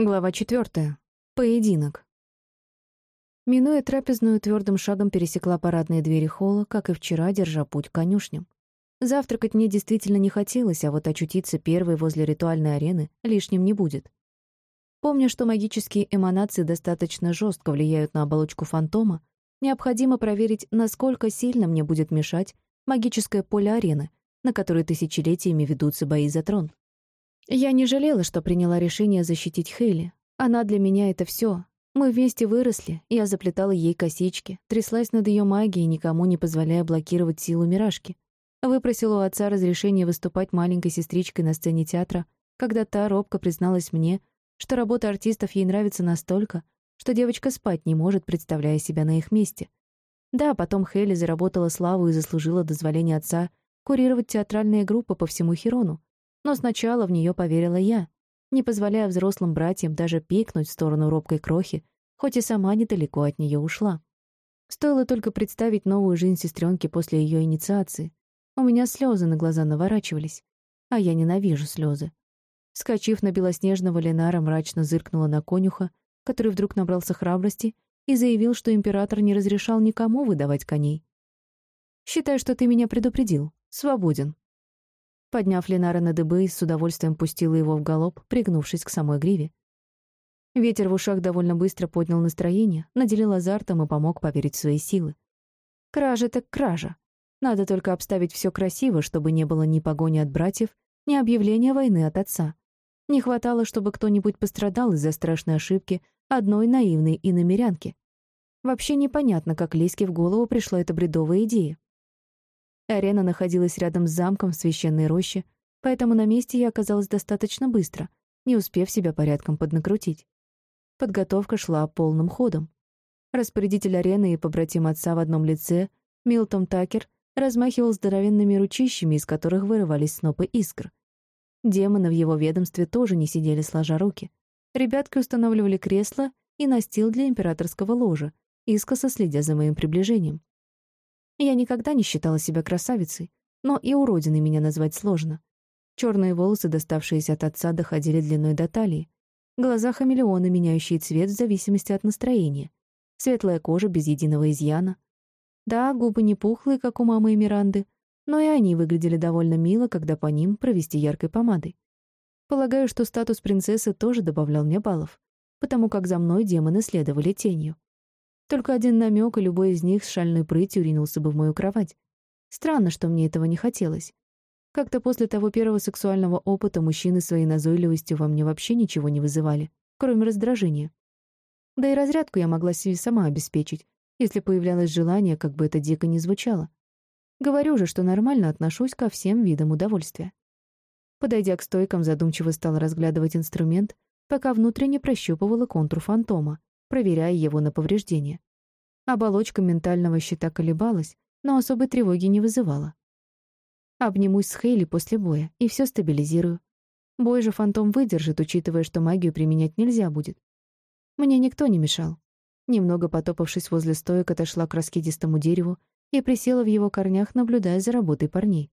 Глава четвертая. Поединок. Минуя трапезную, твердым шагом пересекла парадные двери холла, как и вчера, держа путь к конюшням. Завтракать мне действительно не хотелось, а вот очутиться первой возле ритуальной арены лишним не будет. Помня, что магические эманации достаточно жестко влияют на оболочку фантома, необходимо проверить, насколько сильно мне будет мешать магическое поле арены, на которой тысячелетиями ведутся бои за трон. Я не жалела, что приняла решение защитить Хейли. Она для меня — это все. Мы вместе выросли, я заплетала ей косички, тряслась над ее магией, никому не позволяя блокировать силу Мирашки. Выпросила у отца разрешение выступать маленькой сестричкой на сцене театра, когда та робко призналась мне, что работа артистов ей нравится настолько, что девочка спать не может, представляя себя на их месте. Да, потом Хейли заработала славу и заслужила дозволение отца курировать театральные группы по всему Хирону, но сначала в нее поверила я, не позволяя взрослым братьям даже пикнуть в сторону робкой крохи, хоть и сама недалеко от нее ушла. Стоило только представить новую жизнь сестренки после ее инициации. У меня слезы на глаза наворачивались, а я ненавижу слезы. Скочив на белоснежного Ленара, мрачно зыркнула на конюха, который вдруг набрался храбрости и заявил, что император не разрешал никому выдавать коней. «Считай, что ты меня предупредил. Свободен», Подняв Ленара на дыбы, с удовольствием пустила его в галоп, пригнувшись к самой гриве. Ветер в ушах довольно быстро поднял настроение, наделил азартом и помог поверить в свои силы. Кража так кража. Надо только обставить все красиво, чтобы не было ни погони от братьев, ни объявления войны от отца. Не хватало, чтобы кто-нибудь пострадал из-за страшной ошибки одной наивной иномерянки. Вообще непонятно, как Лиске в голову пришла эта бредовая идея. Арена находилась рядом с замком в священной роще, поэтому на месте я оказалась достаточно быстро, не успев себя порядком поднакрутить. Подготовка шла полным ходом. Распорядитель арены и побратим отца в одном лице, Милтон Такер, размахивал здоровенными ручищами, из которых вырывались снопы искр. Демоны в его ведомстве тоже не сидели сложа руки. Ребятки устанавливали кресло и настил для императорского ложа, искоса следя за моим приближением. Я никогда не считала себя красавицей, но и уродиной меня назвать сложно. Черные волосы, доставшиеся от отца, доходили длиной до талии. Глаза хамелеона, меняющие цвет в зависимости от настроения. Светлая кожа без единого изъяна. Да, губы не пухлые, как у мамы и Миранды, но и они выглядели довольно мило, когда по ним провести яркой помадой. Полагаю, что статус принцессы тоже добавлял мне баллов, потому как за мной демоны следовали тенью. Только один намек, и любой из них с шальной прытью ринулся бы в мою кровать. Странно, что мне этого не хотелось. Как-то после того первого сексуального опыта мужчины своей назойливостью во мне вообще ничего не вызывали, кроме раздражения. Да и разрядку я могла себе сама обеспечить, если появлялось желание, как бы это дико ни звучало. Говорю же, что нормально отношусь ко всем видам удовольствия. Подойдя к стойкам, задумчиво стала разглядывать инструмент, пока внутренне прощупывала контур фантома, проверяя его на повреждения. Оболочка ментального щита колебалась, но особой тревоги не вызывала. Обнимусь с Хейли после боя и все стабилизирую. Бой же фантом выдержит, учитывая, что магию применять нельзя будет. Мне никто не мешал. Немного потопавшись возле стоек, отошла к раскидистому дереву и присела в его корнях, наблюдая за работой парней.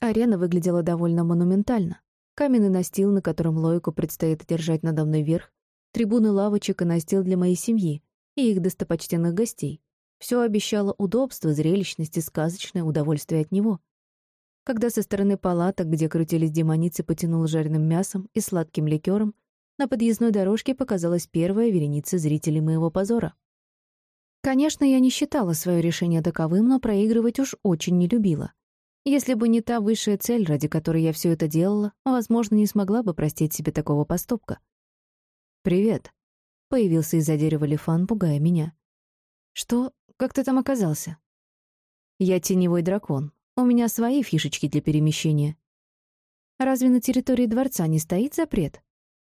Арена выглядела довольно монументально. Каменный настил, на котором лойку предстоит держать надо мной верх, трибуны лавочек и настил для моей семьи и их достопочтенных гостей. Все обещало удобство, зрелищность и сказочное удовольствие от него. Когда со стороны палаток, где крутились демоницы, потянул жареным мясом и сладким ликером, на подъездной дорожке показалась первая вереница зрителей моего позора. Конечно, я не считала свое решение таковым, но проигрывать уж очень не любила. Если бы не та высшая цель, ради которой я все это делала, возможно, не смогла бы простить себе такого поступка. «Привет», — появился из-за дерева Лифан, пугая меня. «Что? Как ты там оказался?» «Я теневой дракон. У меня свои фишечки для перемещения». «Разве на территории дворца не стоит запрет?»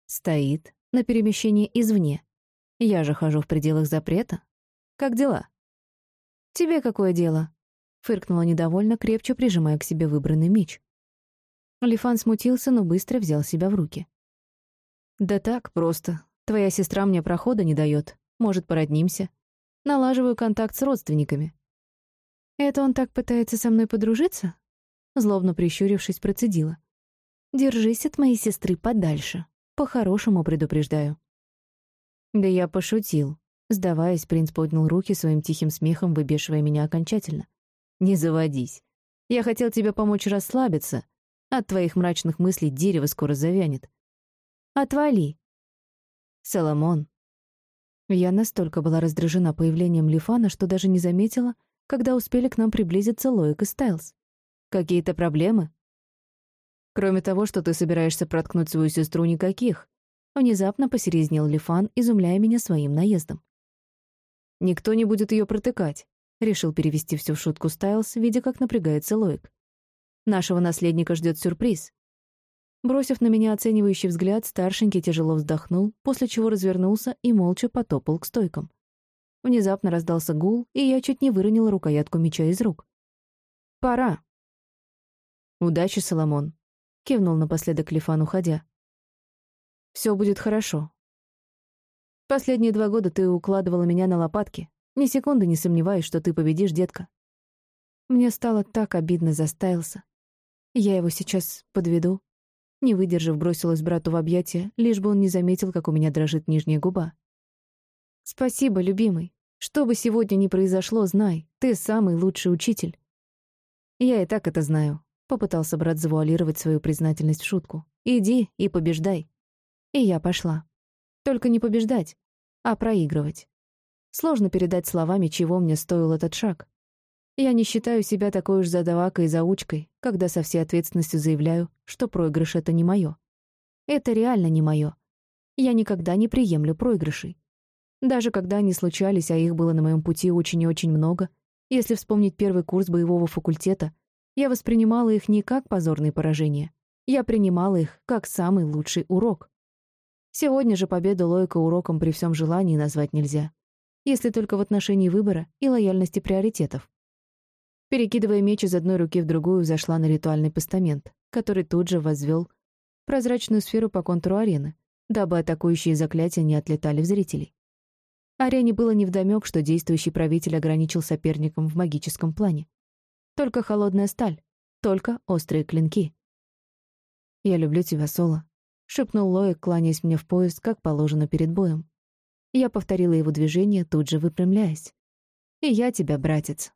«Стоит. На перемещение извне. Я же хожу в пределах запрета. Как дела?» «Тебе какое дело?» — фыркнула недовольно, крепче прижимая к себе выбранный меч. Лифан смутился, но быстро взял себя в руки. «Да так, просто. Твоя сестра мне прохода не дает. Может, породнимся. Налаживаю контакт с родственниками». «Это он так пытается со мной подружиться?» Злобно прищурившись, процедила. «Держись от моей сестры подальше. По-хорошему предупреждаю. Да я пошутил. Сдаваясь, принц поднял руки своим тихим смехом, выбешивая меня окончательно. Не заводись. Я хотел тебе помочь расслабиться. От твоих мрачных мыслей дерево скоро завянет. Отвали. Соломон. Я настолько была раздражена появлением Лифана, что даже не заметила, когда успели к нам приблизиться Лоик и Стайлз. Какие-то проблемы? Кроме того, что ты собираешься проткнуть свою сестру, никаких. Внезапно посерезнел Лифан, изумляя меня своим наездом. Никто не будет ее протыкать. Решил перевести всю в шутку Стайлс, видя, как напрягается Лоик. Нашего наследника ждет сюрприз. Бросив на меня оценивающий взгляд, старшенький тяжело вздохнул, после чего развернулся и молча потопал к стойкам. Внезапно раздался гул, и я чуть не выронила рукоятку меча из рук. «Пора!» «Удачи, Соломон!» — кивнул напоследок Лифан, уходя. «Все будет хорошо. Последние два года ты укладывала меня на лопатки. Ни секунды не сомневаюсь, что ты победишь, детка». Мне стало так обидно за Стайлса. Я его сейчас подведу. Не выдержав, бросилась брату в объятия, лишь бы он не заметил, как у меня дрожит нижняя губа. «Спасибо, любимый. Что бы сегодня ни произошло, знай, ты самый лучший учитель». «Я и так это знаю», Попытался брат завуалировать свою признательность в шутку. «Иди и побеждай». И я пошла. Только не побеждать, а проигрывать. Сложно передать словами, чего мне стоил этот шаг. Я не считаю себя такой уж задавакой и заучкой, когда со всей ответственностью заявляю, что проигрыш — это не мое. Это реально не мое. Я никогда не приемлю проигрышей. Даже когда они случались, а их было на моем пути очень и очень много, если вспомнить первый курс боевого факультета, я воспринимала их не как позорные поражения. Я принимала их как самый лучший урок. Сегодня же победу Лойка уроком при всем желании назвать нельзя. Если только в отношении выбора и лояльности приоритетов. Перекидывая меч из одной руки в другую, зашла на ритуальный постамент, который тут же возвел прозрачную сферу по контуру арены, дабы атакующие заклятия не отлетали в зрителей. Арене было невдомёк, что действующий правитель ограничил соперником в магическом плане. Только холодная сталь, только острые клинки. «Я люблю тебя, Соло», — шепнул Лоик, кланяясь мне в пояс, как положено перед боем. Я повторила его движение, тут же выпрямляясь. «И я тебя, братец».